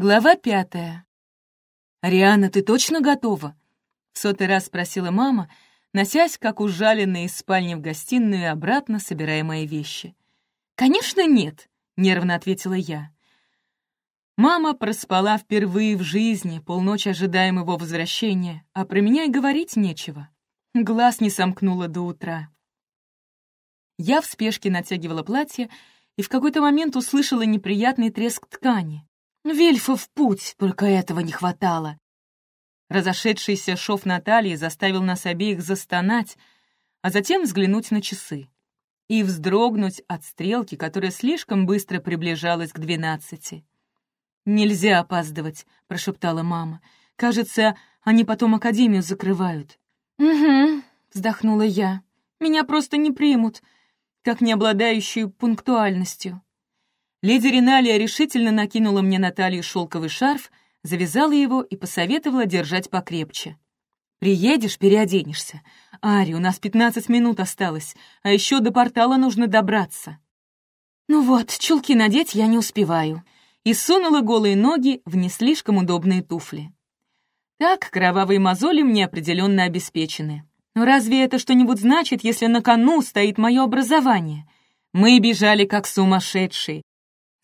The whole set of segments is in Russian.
Глава пятая. «Ариана, ты точно готова?» — в сотый раз спросила мама, носясь, как ужаленная из спальни в гостиную и обратно, собирая мои вещи. «Конечно нет», — нервно ответила я. Мама проспала впервые в жизни, полночь ожидая моего возвращения, а про меня и говорить нечего. Глаз не сомкнула до утра. Я в спешке натягивала платье и в какой-то момент услышала неприятный треск ткани. Вельфа в путь, только этого не хватало. Разошедшийся шов Натальи заставил нас обеих застонать, а затем взглянуть на часы и вздрогнуть от стрелки, которая слишком быстро приближалась к двенадцати. «Нельзя опаздывать», — прошептала мама. «Кажется, они потом академию закрывают». «Угу», — вздохнула я. «Меня просто не примут, как не обладающую пунктуальностью». Леди Риналия решительно накинула мне на талию шелковый шарф, завязала его и посоветовала держать покрепче. «Приедешь, переоденешься. Ари, у нас пятнадцать минут осталось, а еще до портала нужно добраться». «Ну вот, чулки надеть я не успеваю», и сунула голые ноги в не слишком удобные туфли. Так, кровавые мозоли мне определенно обеспечены. Но разве это что-нибудь значит, если на кону стоит мое образование? Мы бежали как сумасшедшие,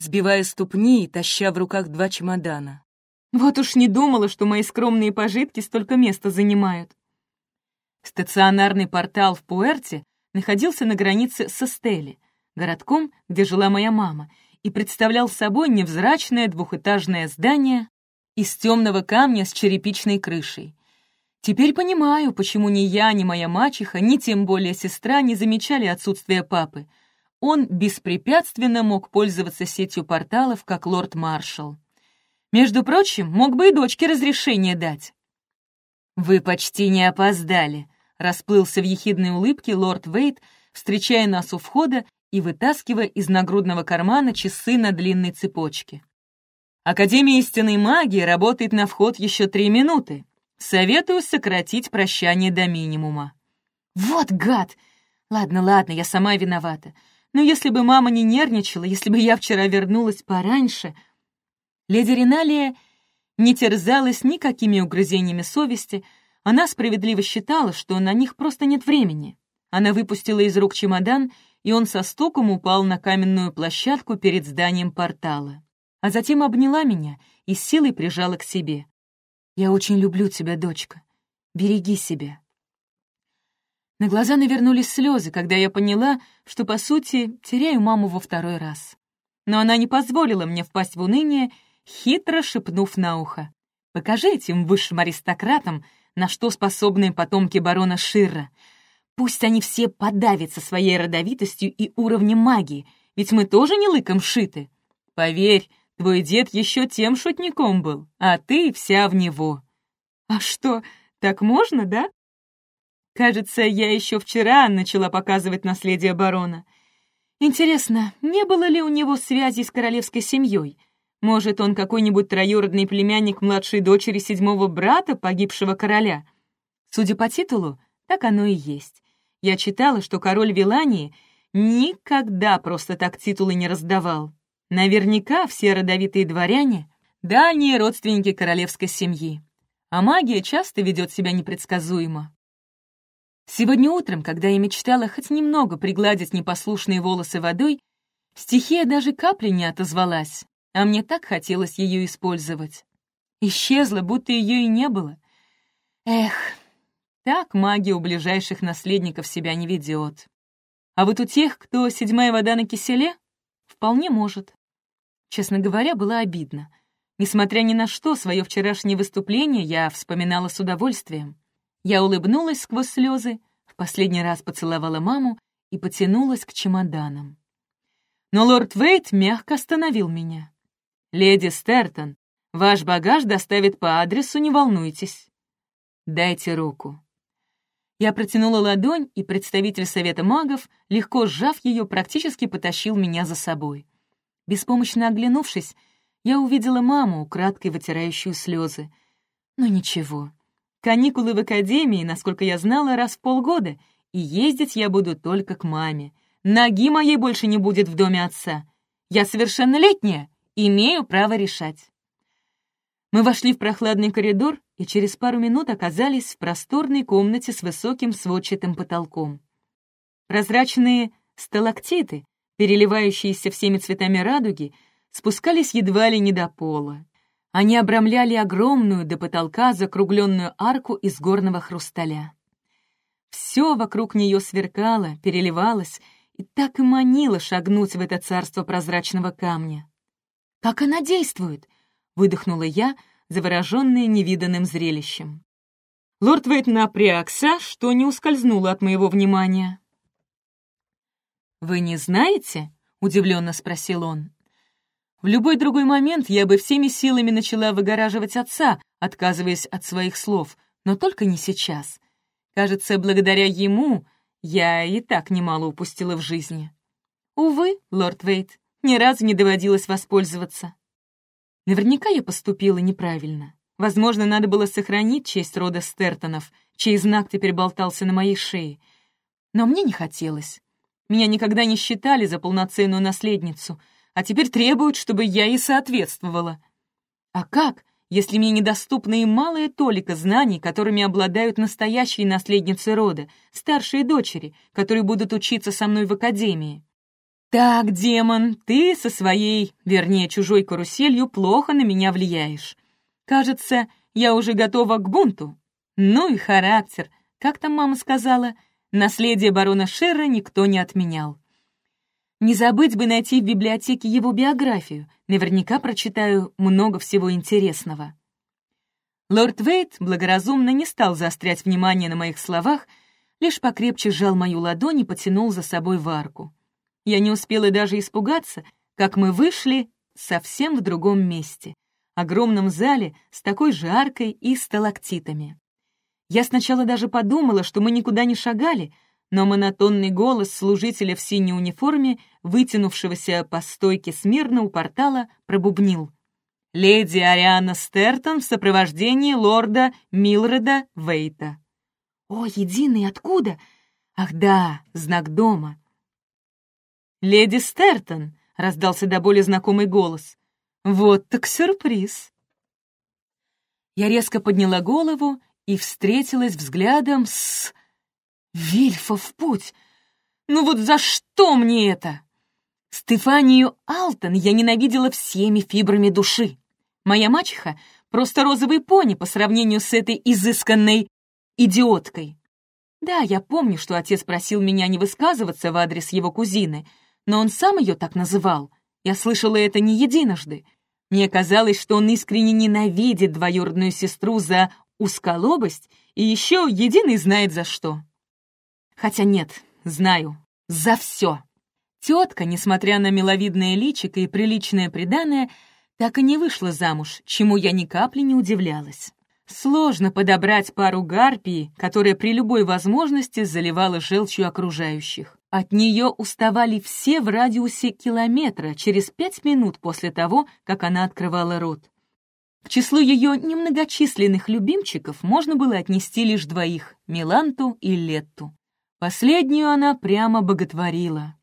сбивая ступни и таща в руках два чемодана. Вот уж не думала, что мои скромные пожитки столько места занимают. Стационарный портал в Пуэрте находился на границе с Эстели, городком, где жила моя мама, и представлял собой невзрачное двухэтажное здание из темного камня с черепичной крышей. Теперь понимаю, почему ни я, ни моя мачеха, ни тем более сестра не замечали отсутствие папы — он беспрепятственно мог пользоваться сетью порталов, как лорд-маршал. Между прочим, мог бы и дочке разрешение дать. «Вы почти не опоздали», — расплылся в ехидной улыбке лорд Вейт, встречая нас у входа и вытаскивая из нагрудного кармана часы на длинной цепочке. «Академия истинной магии работает на вход еще три минуты. Советую сократить прощание до минимума». «Вот гад! Ладно, ладно, я сама виновата. Но если бы мама не нервничала, если бы я вчера вернулась пораньше... Леди Риналия не терзалась никакими угрызениями совести, она справедливо считала, что на них просто нет времени. Она выпустила из рук чемодан, и он со стуком упал на каменную площадку перед зданием портала. А затем обняла меня и силой прижала к себе. «Я очень люблю тебя, дочка. Береги себя». На глаза навернулись слезы, когда я поняла, что, по сути, теряю маму во второй раз. Но она не позволила мне впасть в уныние, хитро шепнув на ухо. «Покажи этим высшим аристократам, на что способны потомки барона Ширра. Пусть они все подавятся своей родовитостью и уровнем магии, ведь мы тоже не лыком шиты. Поверь, твой дед еще тем шутником был, а ты вся в него». «А что, так можно, да?» Кажется, я еще вчера начала показывать наследие барона. Интересно, не было ли у него связи с королевской семьей? Может, он какой-нибудь троюродный племянник младшей дочери седьмого брата погибшего короля? Судя по титулу, так оно и есть. Я читала, что король Вилании никогда просто так титулы не раздавал. Наверняка все родовитые дворяне — дальние родственники королевской семьи. А магия часто ведет себя непредсказуемо. Сегодня утром, когда я мечтала хоть немного пригладить непослушные волосы водой, стихия даже капли не отозвалась, а мне так хотелось ее использовать. Исчезла, будто ее и не было. Эх, так магия у ближайших наследников себя не ведет. А вот у тех, кто седьмая вода на киселе, вполне может. Честно говоря, было обидно. Несмотря ни на что, свое вчерашнее выступление я вспоминала с удовольствием. Я улыбнулась сквозь слезы, в последний раз поцеловала маму и потянулась к чемоданам. Но лорд Вейт мягко остановил меня. «Леди Стертон, ваш багаж доставит по адресу, не волнуйтесь. Дайте руку». Я протянула ладонь, и представитель Совета магов, легко сжав ее, практически потащил меня за собой. Беспомощно оглянувшись, я увидела маму, украдкой вытирающую слезы. Но ничего, Каникулы в академии, насколько я знала, раз в полгода, и ездить я буду только к маме. Ноги моей больше не будет в доме отца. Я совершеннолетняя, имею право решать. Мы вошли в прохладный коридор и через пару минут оказались в просторной комнате с высоким сводчатым потолком. Прозрачные сталактиты, переливающиеся всеми цветами радуги, спускались едва ли не до пола. Они обрамляли огромную до потолка закругленную арку из горного хрусталя. Все вокруг нее сверкало, переливалось и так и манило шагнуть в это царство прозрачного камня. «Как она действует?» — выдохнула я, завороженная невиданным зрелищем. Лорд Вейт напрягся, что не ускользнуло от моего внимания. «Вы не знаете?» — удивленно спросил он. В любой другой момент я бы всеми силами начала выгораживать отца, отказываясь от своих слов, но только не сейчас. Кажется, благодаря ему я и так немало упустила в жизни. Увы, лорд Вейт, ни разу не доводилось воспользоваться. Наверняка я поступила неправильно. Возможно, надо было сохранить честь рода Стертонов, чей знак теперь болтался на моей шее. Но мне не хотелось. Меня никогда не считали за полноценную наследницу, а теперь требуют, чтобы я и соответствовала. А как, если мне недоступна и малая толика знаний, которыми обладают настоящие наследницы рода, старшие дочери, которые будут учиться со мной в академии? «Так, демон, ты со своей, вернее, чужой каруселью плохо на меня влияешь. Кажется, я уже готова к бунту. Ну и характер, как там мама сказала, наследие барона Шерра никто не отменял. Не забыть бы найти в библиотеке его биографию, наверняка прочитаю много всего интересного». Лорд Вейт благоразумно не стал заострять внимание на моих словах, лишь покрепче сжал мою ладонь и потянул за собой в арку. Я не успела даже испугаться, как мы вышли совсем в другом месте, огромном зале с такой же аркой и сталактитами. Я сначала даже подумала, что мы никуда не шагали, но монотонный голос служителя в синей униформе, вытянувшегося по стойке смирно у портала, пробубнил. «Леди Ариана Стертон в сопровождении лорда Милреда Вейта». «О, единый, откуда? Ах да, знак дома. «Леди Стертон!» — раздался до боли знакомый голос. «Вот так сюрприз!» Я резко подняла голову и встретилась взглядом с... Вильфа в путь! Ну вот за что мне это? Стефанию Алтон я ненавидела всеми фибрами души. Моя мачеха — просто розовый пони по сравнению с этой изысканной идиоткой. Да, я помню, что отец просил меня не высказываться в адрес его кузины — но он сам ее так называл. Я слышала это не единожды. Мне казалось, что он искренне ненавидит двоюродную сестру за усколобость и еще единый знает за что. Хотя нет, знаю, за все. Тетка, несмотря на миловидное личико и приличное приданое, так и не вышла замуж, чему я ни капли не удивлялась. Сложно подобрать пару гарпии, которая при любой возможности заливала желчью окружающих. От нее уставали все в радиусе километра через пять минут после того, как она открывала рот. К числу ее немногочисленных любимчиков можно было отнести лишь двоих — Миланту и Летту. Последнюю она прямо боготворила.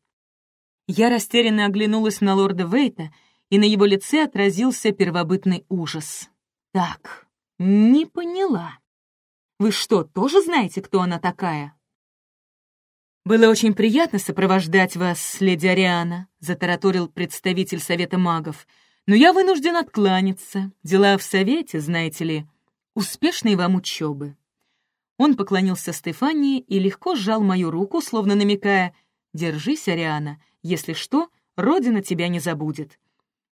Я растерянно оглянулась на лорда Вейта, и на его лице отразился первобытный ужас. «Так, не поняла. Вы что, тоже знаете, кто она такая?» «Было очень приятно сопровождать вас, леди Ариана», — затараторил представитель Совета магов. «Но я вынужден откланяться. Дела в Совете, знаете ли. Успешной вам учебы». Он поклонился Стефании и легко сжал мою руку, словно намекая «Держись, Ариана, если что, Родина тебя не забудет».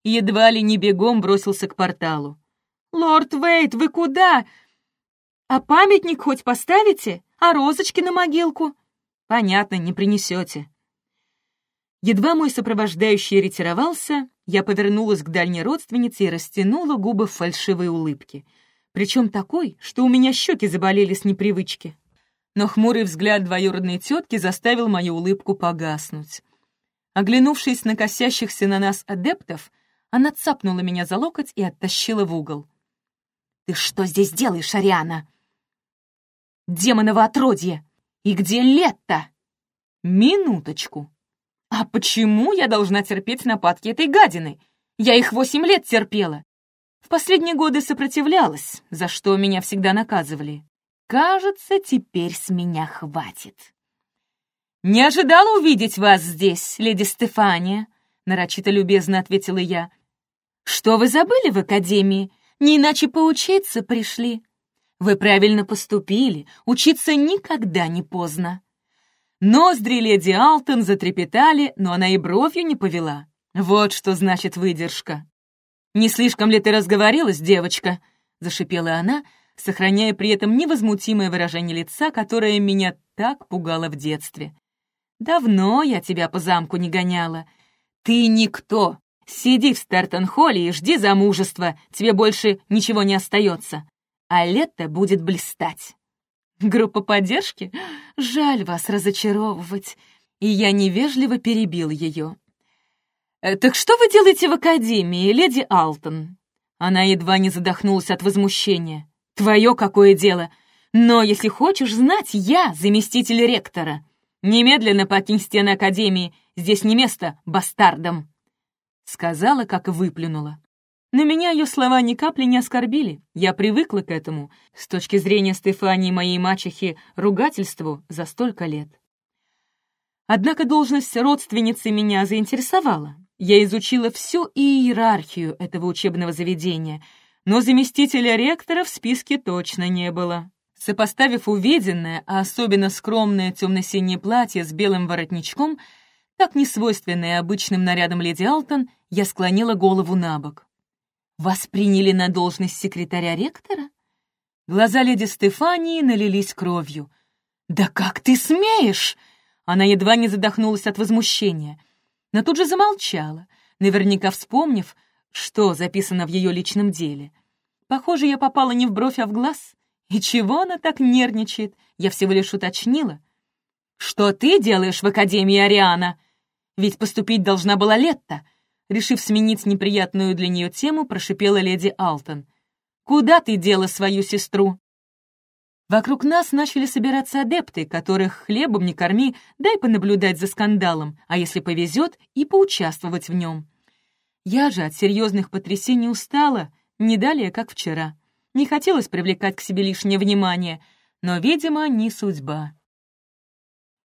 Едва ли не бегом бросился к порталу. «Лорд Вейт, вы куда? А памятник хоть поставите? А розочки на могилку?» Понятно, не принесете. Едва мой сопровождающий ретировался, я повернулась к дальней родственнице и растянула губы в фальшивой улыбке. Причем такой, что у меня щеки заболели с непривычки. Но хмурый взгляд двоюродной тетки заставил мою улыбку погаснуть. Оглянувшись на косящихся на нас адептов, она цапнула меня за локоть и оттащила в угол. «Ты что здесь делаешь, Ариана?» «Демоново отродье!» И где Летта? Минуточку. А почему я должна терпеть нападки этой гадины? Я их восемь лет терпела. В последние годы сопротивлялась, за что меня всегда наказывали. Кажется, теперь с меня хватит. «Не ожидала увидеть вас здесь, леди Стефания», — нарочито любезно ответила я. «Что вы забыли в академии? Не иначе поучиться пришли. Вы правильно поступили, учиться никогда не поздно». Ноздри леди Алтон затрепетали, но она и бровью не повела. Вот что значит выдержка. «Не слишком ли ты разговорилась, девочка?» — зашипела она, сохраняя при этом невозмутимое выражение лица, которое меня так пугало в детстве. «Давно я тебя по замку не гоняла. Ты никто. Сиди в Стартон-холле и жди замужества, тебе больше ничего не остается. А лето будет блистать». «Группа поддержки? Жаль вас разочаровывать». И я невежливо перебил ее. «Э, «Так что вы делаете в академии, леди Алтон?» Она едва не задохнулась от возмущения. Твое какое дело? Но если хочешь знать, я заместитель ректора. Немедленно покинь стены Академии, здесь не место бастардам!» Сказала, как выплюнула. На меня ее слова ни капли не оскорбили. Я привыкла к этому. С точки зрения Стефании, моей мачехи, ругательству за столько лет. Однако должность родственницы меня заинтересовала. Я изучила всю иерархию этого учебного заведения — но заместителя ректора в списке точно не было. Сопоставив увиденное, а особенно скромное темно-синее платье с белым воротничком, так несвойственное обычным нарядам леди Алтон, я склонила голову на бок. «Вас приняли на должность секретаря ректора?» Глаза леди Стефании налились кровью. «Да как ты смеешь?» Она едва не задохнулась от возмущения, но тут же замолчала, наверняка вспомнив, что записано в ее личном деле. Похоже, я попала не в бровь, а в глаз. И чего она так нервничает? Я всего лишь уточнила. «Что ты делаешь в Академии Ариана?» Ведь поступить должна была Летта. Решив сменить неприятную для нее тему, прошипела леди Алтон. «Куда ты дела свою сестру?» Вокруг нас начали собираться адепты, которых хлебом не корми, дай понаблюдать за скандалом, а если повезет, и поучаствовать в нем. Я же от серьезных потрясений устала, не далее, как вчера. Не хотелось привлекать к себе лишнее внимание, но, видимо, не судьба.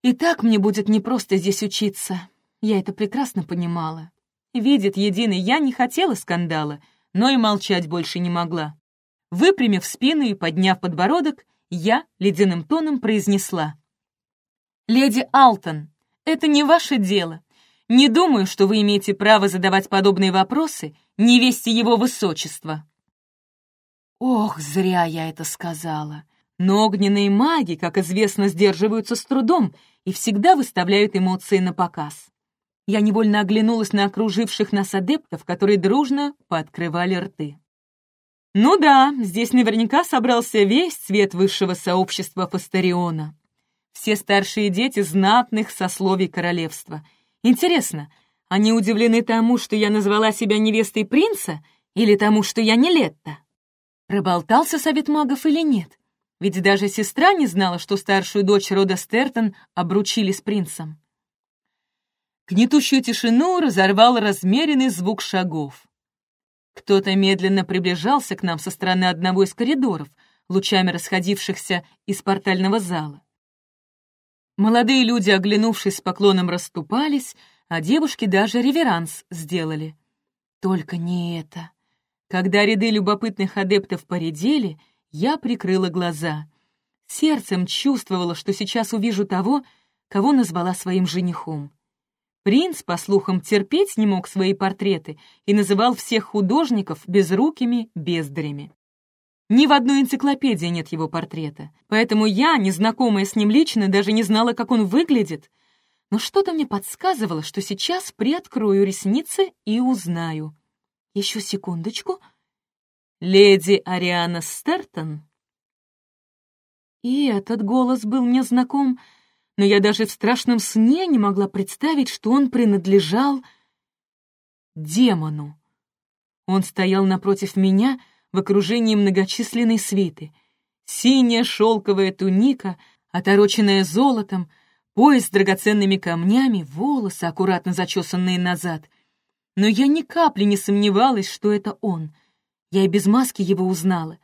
И так мне будет непросто здесь учиться. Я это прекрасно понимала. Видит единый, я не хотела скандала, но и молчать больше не могла. Выпрямив спину и подняв подбородок, я ледяным тоном произнесла. «Леди Алтон, это не ваше дело. Не думаю, что вы имеете право задавать подобные вопросы невесте его высочества». Ох, зря я это сказала. Но огненные маги, как известно, сдерживаются с трудом и всегда выставляют эмоции на показ. Я невольно оглянулась на окруживших нас адептов, которые дружно пооткрывали рты. Ну да, здесь наверняка собрался весь цвет высшего сообщества Фастариона. Все старшие дети знатных сословий королевства, Интересно, они удивлены тому, что я назвала себя невестой принца, или тому, что я не Летта? Проболтался совет магов или нет? Ведь даже сестра не знала, что старшую дочь рода Стертон обручили с принцем. Гнетущую тишину разорвал размеренный звук шагов. Кто-то медленно приближался к нам со стороны одного из коридоров, лучами расходившихся из портального зала. Молодые люди, оглянувшись с поклоном, расступались, а девушки даже реверанс сделали. Только не это. Когда ряды любопытных адептов поредели, я прикрыла глаза. Сердцем чувствовала, что сейчас увижу того, кого назвала своим женихом. Принц, по слухам, терпеть не мог свои портреты и называл всех художников безрукими бездарями. Ни в одной энциклопедии нет его портрета, поэтому я, незнакомая с ним лично, даже не знала, как он выглядит. Но что-то мне подсказывало, что сейчас приоткрою ресницы и узнаю. Еще секундочку. Леди Ариана Стертон? И этот голос был мне знаком, но я даже в страшном сне не могла представить, что он принадлежал демону. Он стоял напротив меня — в окружении многочисленной свиты. Синяя шелковая туника, отороченная золотом, пояс с драгоценными камнями, волосы, аккуратно зачесанные назад. Но я ни капли не сомневалась, что это он. Я и без маски его узнала.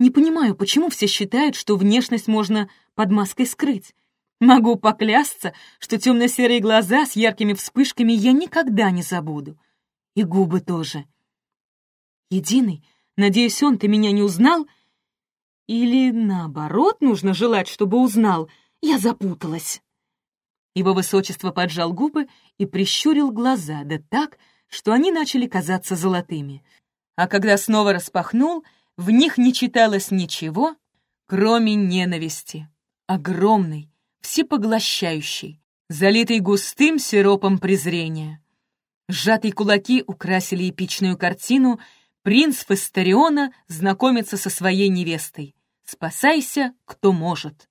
Не понимаю, почему все считают, что внешность можно под маской скрыть. Могу поклясться, что темно-серые глаза с яркими вспышками я никогда не забуду. И губы тоже. Единый, надеюсь, он ты меня не узнал? Или, наоборот, нужно желать, чтобы узнал? Я запуталась. Его высочество поджал губы и прищурил глаза, да так, что они начали казаться золотыми. А когда снова распахнул, в них не читалось ничего, кроме ненависти. Огромной, всепоглощающей, залитой густым сиропом презрения. Сжатые кулаки украсили эпичную картину «Принц Фестериона знакомится со своей невестой. Спасайся, кто может».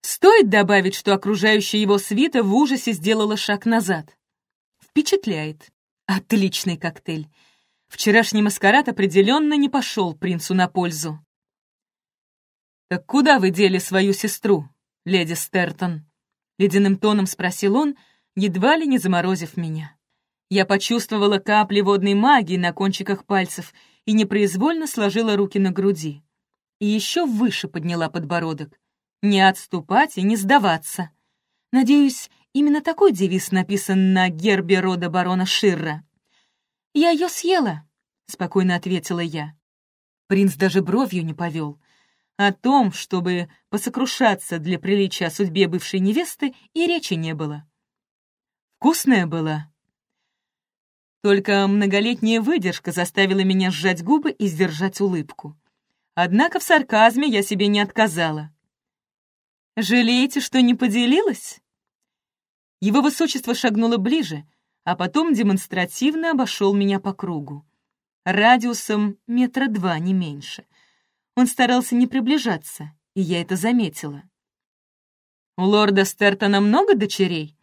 Стоит добавить, что окружающая его свита в ужасе сделала шаг назад. Впечатляет. Отличный коктейль. Вчерашний маскарад определенно не пошел принцу на пользу. «Так куда вы дели свою сестру, леди Стертон?» Ледяным тоном спросил он, едва ли не заморозив меня. Я почувствовала капли водной магии на кончиках пальцев и непроизвольно сложила руки на груди. И еще выше подняла подбородок. Не отступать и не сдаваться. Надеюсь, именно такой девиз написан на гербе рода барона Ширра. «Я ее съела», — спокойно ответила я. Принц даже бровью не повел. О том, чтобы посокрушаться для приличия о судьбе бывшей невесты, и речи не было. Вкусная была. Только многолетняя выдержка заставила меня сжать губы и сдержать улыбку. Однако в сарказме я себе не отказала. «Жалеете, что не поделилась?» Его высочество шагнуло ближе, а потом демонстративно обошел меня по кругу. Радиусом метра два, не меньше. Он старался не приближаться, и я это заметила. «У лорда Стертона много дочерей?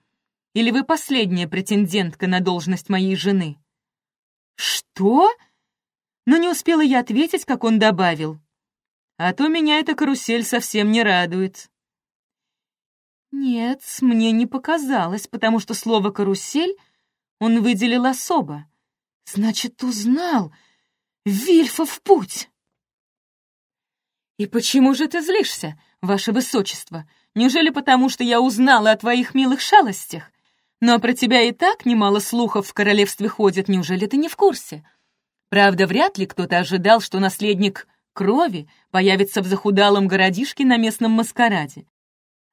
Или вы последняя претендентка на должность моей жены?» «Что?» Но не успела я ответить, как он добавил. «А то меня эта карусель совсем не радует». Нет, мне не показалось, потому что слово «карусель» он выделил особо. Значит, узнал. Вильфа в путь. «И почему же ты злишься, ваше высочество? Неужели потому, что я узнала о твоих милых шалостях? Но про тебя и так немало слухов в королевстве ходит, неужели ты не в курсе? Правда, вряд ли кто-то ожидал, что наследник крови появится в захудалом городишке на местном маскараде.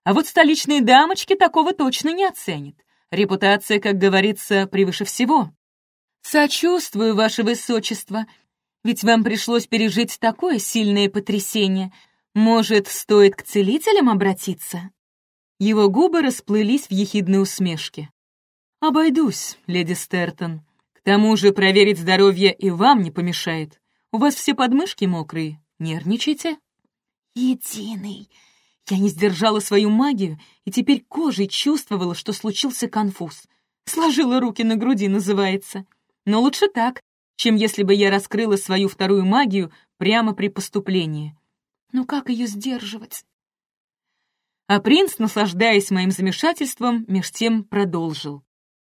А вот столичные дамочки такого точно не оценят. Репутация, как говорится, превыше всего. Сочувствую, ваше высочество, ведь вам пришлось пережить такое сильное потрясение. Может, стоит к целителям обратиться?» Его губы расплылись в ехидной усмешке. «Обойдусь, леди Стертон. К тому же проверить здоровье и вам не помешает. У вас все подмышки мокрые. Нервничайте». «Единый!» Я не сдержала свою магию и теперь кожей чувствовала, что случился конфуз. Сложила руки на груди, называется. Но лучше так, чем если бы я раскрыла свою вторую магию прямо при поступлении. Но как ее сдерживать? А принц, наслаждаясь моим замешательством, меж тем продолжил.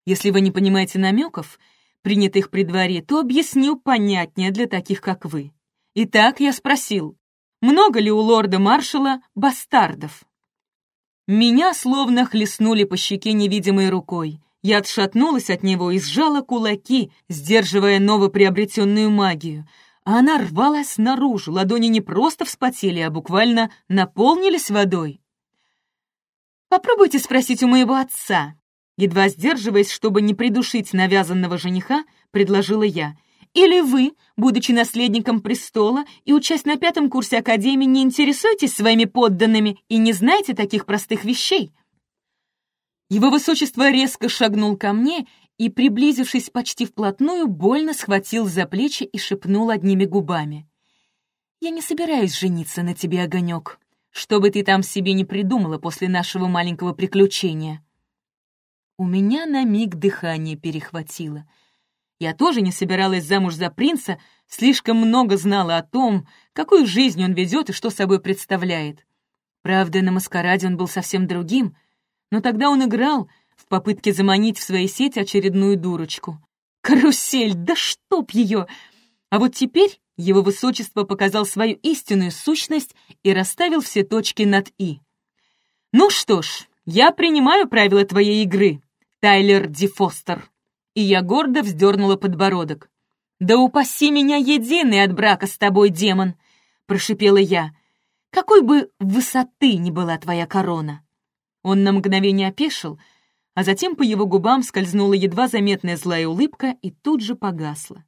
Если вы не понимаете намеков, принятых при дворе, то объясню понятнее для таких, как вы. Итак, я спросил, много ли у лорда-маршала бастардов. Меня словно хлестнули по щеке невидимой рукой. Я отшатнулась от него и сжала кулаки, сдерживая новоприобретенную магию. А она рвалась наружу, ладони не просто вспотели, а буквально наполнились водой. «Попробуйте спросить у моего отца», едва сдерживаясь, чтобы не придушить навязанного жениха, предложила я — или вы, будучи наследником престола и учась на пятом курсе Академии, не интересуетесь своими подданными и не знаете таких простых вещей?» Его высочество резко шагнул ко мне и, приблизившись почти вплотную, больно схватил за плечи и шепнул одними губами. «Я не собираюсь жениться на тебе, Огонек, что бы ты там себе не придумала после нашего маленького приключения». У меня на миг дыхание перехватило — я тоже не собиралась замуж за принца, слишком много знала о том, какую жизнь он ведет и что собой представляет. Правда, на маскараде он был совсем другим, но тогда он играл в попытке заманить в свои сети очередную дурочку. Карусель, да чтоб ее! А вот теперь Его высочество показал свою истинную сущность и расставил все точки над «и». «Ну что ж, я принимаю правила твоей игры, Тайлер Ди Фостер». И я гордо вздернула подбородок. «Да упаси меня единый от брака с тобой, демон!» — прошипела я. «Какой бы высоты ни была твоя корона!» Он на мгновение опешил, а затем по его губам скользнула едва заметная злая улыбка и тут же погасла.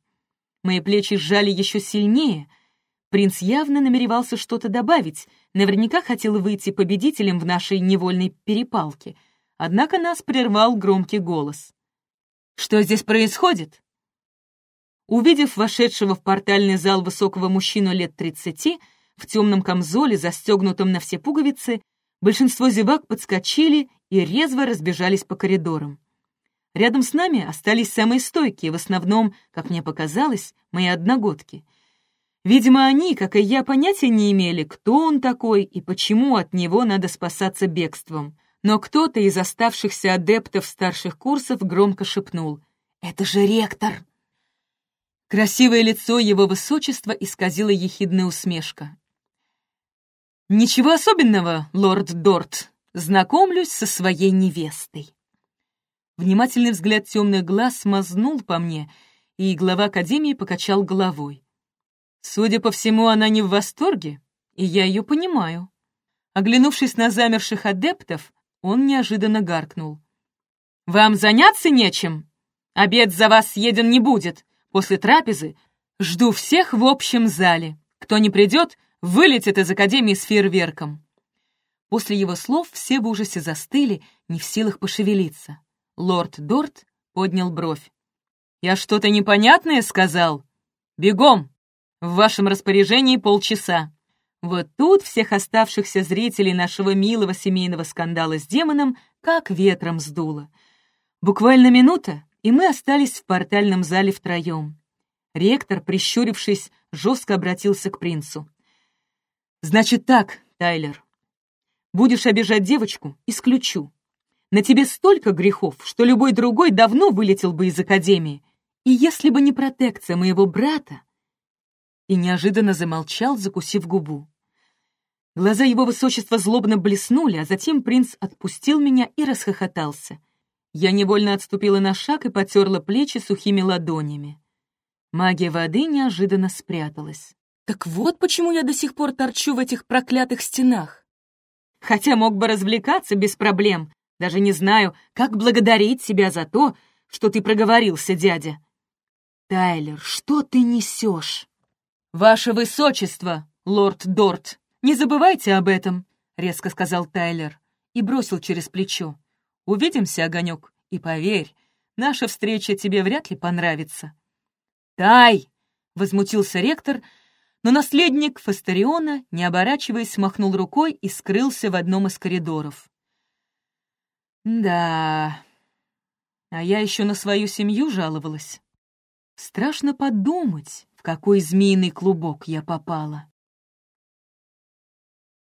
Мои плечи сжали еще сильнее. Принц явно намеревался что-то добавить, наверняка хотел выйти победителем в нашей невольной перепалке. Однако нас прервал громкий голос. «Что здесь происходит?» Увидев вошедшего в портальный зал высокого мужчину лет тридцати, в темном камзоле, застегнутом на все пуговицы, большинство зевак подскочили и резво разбежались по коридорам. Рядом с нами остались самые стойкие, в основном, как мне показалось, мои одногодки. Видимо, они, как и я, понятия не имели, кто он такой и почему от него надо спасаться бегством. Но кто-то из оставшихся адептов старших курсов громко шепнул «Это же ректор!» Красивое лицо его высочества исказила ехидная усмешка. «Ничего особенного, лорд Дорт. Знакомлюсь со своей невестой». Внимательный взгляд темных глаз смазнул по мне, и глава Академии покачал головой. Судя по всему, она не в восторге, и я ее понимаю. Оглянувшись на замерших адептов, он неожиданно гаркнул. «Вам заняться нечем? Обед за вас съеден не будет. После трапезы жду всех в общем зале. Кто не придет, вылетит из Академии с фейерверком». После его слов все в ужасе застыли, не в силах пошевелиться. Лорд Дорт поднял бровь. «Я что-то непонятное сказал? Бегом! В вашем распоряжении полчаса». Вот тут всех оставшихся зрителей нашего милого семейного скандала с демоном как ветром сдуло. Буквально минута, и мы остались в портальном зале втроем. Ректор, прищурившись, жестко обратился к принцу. «Значит так, Тайлер. Будешь обижать девочку — исключу. На тебе столько грехов, что любой другой давно вылетел бы из Академии. И если бы не протекция моего брата...» И неожиданно замолчал, закусив губу. Глаза его высочества злобно блеснули, а затем принц отпустил меня и расхохотался. Я невольно отступила на шаг и потерла плечи сухими ладонями. Магия воды неожиданно спряталась. Так вот почему я до сих пор торчу в этих проклятых стенах. Хотя мог бы развлекаться без проблем, даже не знаю, как благодарить себя за то, что ты проговорился, дядя. Тайлер, что ты несешь? Ваше высочество, лорд Дорт, не забывайте об этом, резко сказал Тайлер и бросил через плечо. Увидимся, огонек, и поверь, наша встреча тебе вряд ли понравится. Тай! возмутился ректор, но наследник Фастериона, не оборачиваясь, махнул рукой и скрылся в одном из коридоров. Да, а я еще на свою семью жаловалась. Страшно подумать, в какой змеиный клубок я попала.